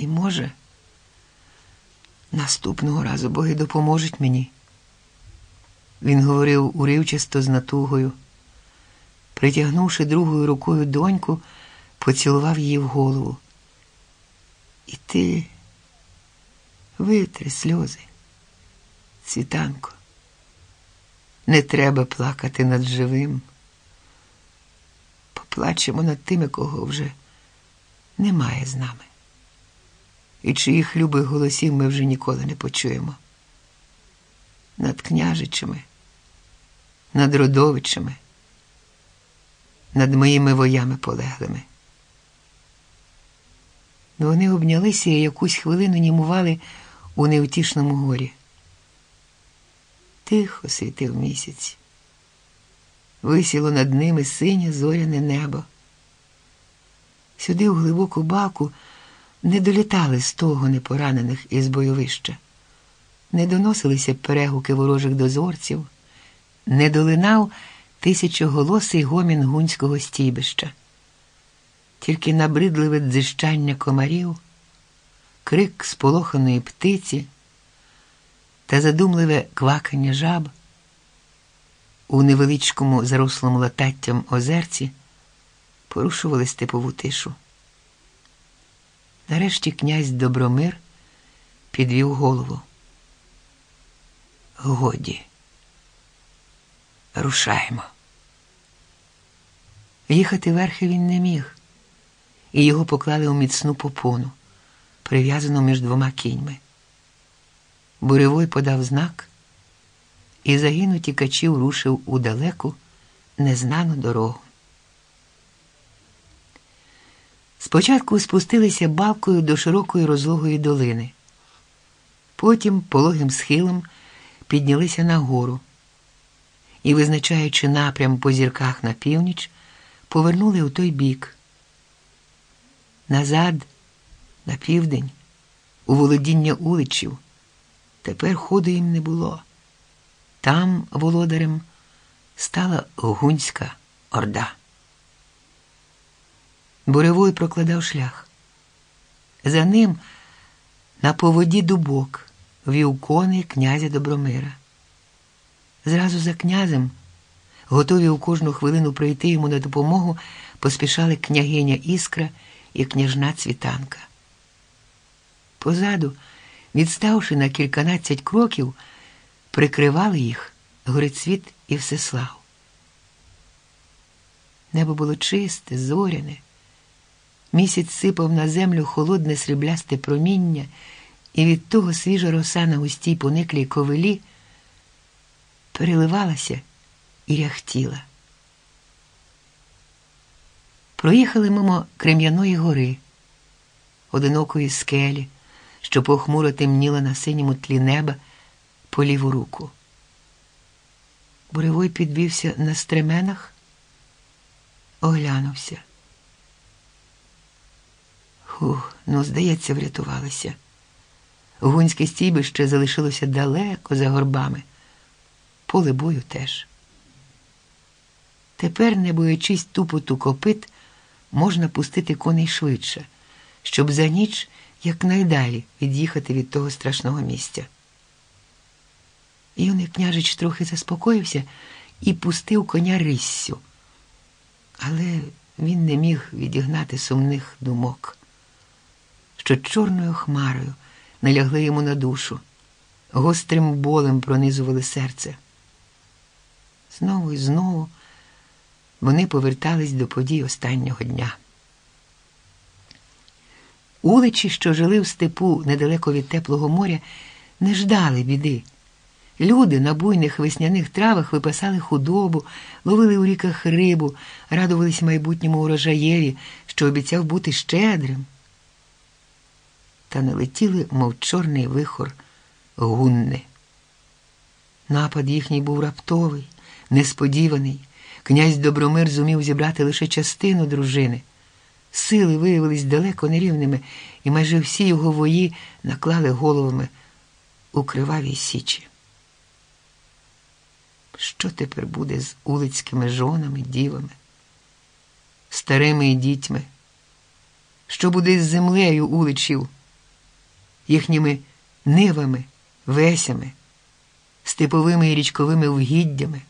І може, наступного разу боги допоможуть мені. Він говорив уривчасто з натугою. Притягнувши другою рукою доньку, поцілував її в голову. І ти витри сльози, світанко. Не треба плакати над живим. Поплачемо над тими, кого вже немає з нами. І чиїх любих голосів ми вже ніколи не почуємо. Над княжичами, над родовичами, над моїми воями полеглими. Вони обнялися і якусь хвилину німували у невтішному горі. Тихо світив місяць. Висіло над ними синє зоряне небо. Сюди, у глибоку баку, не долітали з того непоранених із бойовища, не доносилися перегуки ворожих дозорців, не долинав тисячоголосий гомін гунського стійбища, тільки набридливе дзищання комарів, крик сполоханої птиці та задумливе квакання жаб у невеличкому зарослому лататтям озерці порушували степову тишу. Нарешті князь Добромир підвів голову. Годі. Рушаємо. Їхати верхи він не міг, і його поклали у міцну попону, прив'язану між двома кіньми. Буревой подав знак, і загін утікачів рушив у далеку, незнану дорогу. Спочатку спустилися балкою до широкої розлогої долини, потім пологим схилом піднялися на гору і, визначаючи напрям по зірках на північ, повернули у той бік. Назад, на південь, у володіння уличів. Тепер ходу їм не було. Там володарем стала гунська орда. Буревой прокладав шлях. За ним на поводі дубок вів коней князя Добромира. Зразу за князем, готові у кожну хвилину прийти йому на допомогу, поспішали княгиня Іскра і княжна Цвітанка. Позаду відставши на кільканадцять кроків, прикривали їх Горицвіт і Всеслав. Небо було чисте, зоряне. Місяць сипав на землю холодне сріблясте проміння, і від того свіжа роса на густій пониклій ковилі переливалася і ряхтіла. Проїхали мимо Крем'яної гори, одинокої скелі що похмуро темніла на синьому тлі неба по ліву руку. Буревой підвівся на стременах, оглянувся. Хух, ну, здається, врятувалися. Гунське стійбище залишилося далеко за горбами, поле бою теж. Тепер, не боячись тупоту копит, можна пустити коней швидше, щоб за ніч якнайдалі від'їхати від того страшного місця. Юний княжич трохи заспокоївся і пустив коня риссю, але він не міг відігнати сумних думок, що чорною хмарою налягли йому на душу, гострим болем пронизували серце. Знову і знову вони повертались до подій останнього дня. Уличі, що жили в степу недалеко від теплого моря, не ждали біди. Люди на буйних весняних травах випасали худобу, ловили у ріках рибу, радувались майбутньому урожаєві, що обіцяв бути щедрим. Та налетіли, мов чорний вихор, гунни. Напад їхній був раптовий, несподіваний. Князь Добромир зумів зібрати лише частину дружини. Сили виявились далеко нерівними, і майже всі його вої наклали головами у кривавій січі. Що тепер буде з улицькими жонами, дівами, старими і дітьми? Що буде з землею уличів? Їхніми нивами, весями, степовими і річковими угіддями.